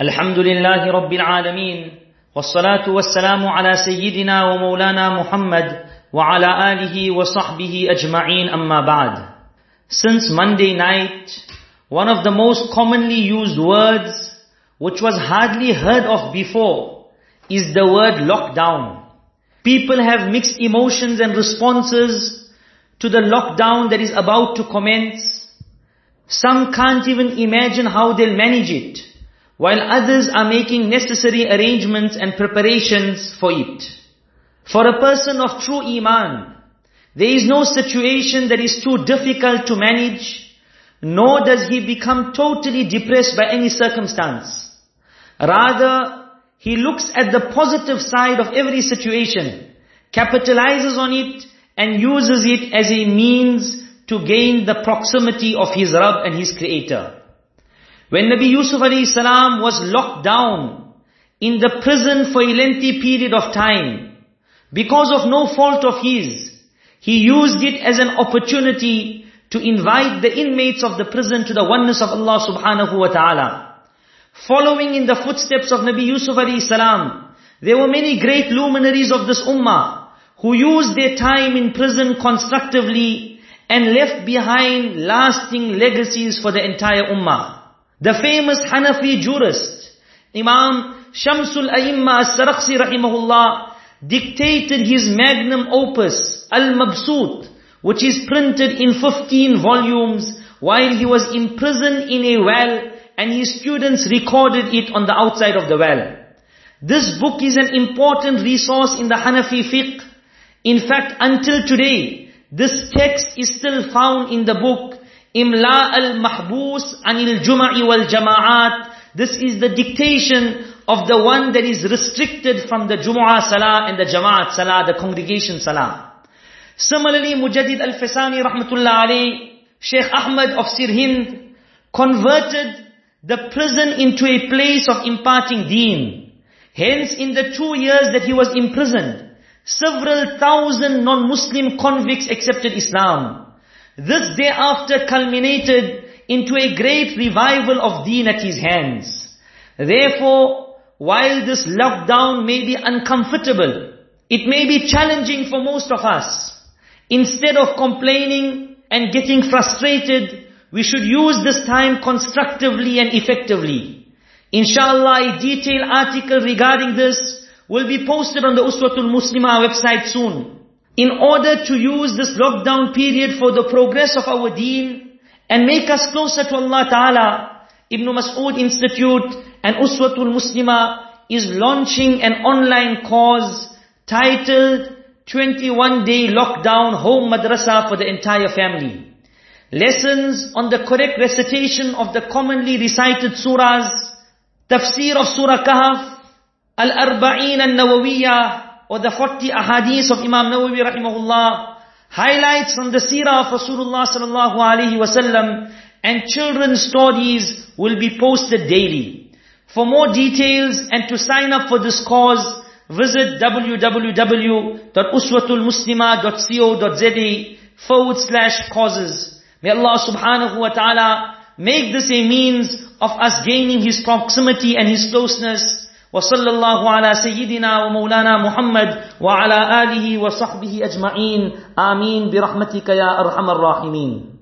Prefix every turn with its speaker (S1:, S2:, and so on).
S1: الحمد لله رب العالمين والصلاة والسلام على سيدنا ومولانا محمد وعلى آله وصحبه أجمعين أما بعد Since Monday night, one of the most commonly used words which was hardly heard of before is the word lockdown. People have mixed emotions and responses to the lockdown that is about to commence. Some can't even imagine how they'll manage it while others are making necessary arrangements and preparations for it. For a person of true iman, there is no situation that is too difficult to manage, nor does he become totally depressed by any circumstance. Rather, he looks at the positive side of every situation, capitalizes on it, and uses it as a means to gain the proximity of his Rabb and his Creator. When Nabi Yusuf salam was locked down in the prison for a lengthy period of time, because of no fault of his, he used it as an opportunity to invite the inmates of the prison to the oneness of Allah subhanahu wa ta'ala. Following in the footsteps of Nabi Yusuf salam, there were many great luminaries of this ummah who used their time in prison constructively and left behind lasting legacies for the entire ummah. The famous Hanafi jurist, Imam Shamsul Aimma As-Sarakhsi rahimahullah, dictated his magnum opus, Al-Mabsut, which is printed in 15 volumes while he was imprisoned in a well and his students recorded it on the outside of the well. This book is an important resource in the Hanafi fiqh. In fact, until today, this text is still found in the book Imla al-Mahbus anil Juma'i wal Jama'at. This is the dictation of the one that is restricted from the Jumu'ah Salah and the Jama'at Salah, the congregation Salah. Similarly, Mujaddid al-Fasani rahmatullah alayhi, Sheikh Ahmad of Sirhind, converted the prison into a place of imparting deen. Hence, in the two years that he was imprisoned, several thousand non-Muslim convicts accepted Islam. This thereafter culminated into a great revival of deen at his hands. Therefore, while this lockdown may be uncomfortable, it may be challenging for most of us. Instead of complaining and getting frustrated, we should use this time constructively and effectively. Inshallah, a detailed article regarding this will be posted on the Uswatul Muslimah website soon in order to use this lockdown period for the progress of our deen and make us closer to Allah Ta'ala, Ibn Mas'ud Institute and Uswatul Muslimah is launching an online course titled 21 Day Lockdown Home Madrasa for the entire family. Lessons on the correct recitation of the commonly recited surahs, tafsir of Surah Kahf, Al-Arba'in al-Nawawiyah, or the 40 ahadith of Imam Nawawi rahimahullah, highlights from the seerah of Rasulullah sallallahu alaihi wasallam, and children's stories will be posted daily. For more details and to sign up for this cause, visit www.uswatulmuslima.co.za forward slash causes. May Allah subhanahu wa ta'ala make this a means of us gaining His proximity and His closeness وصلى الله على سيدنا ومولانا محمد وعلى آله وصحبه أجمعين. آمين. برحمتك يا أرحم الراحمين.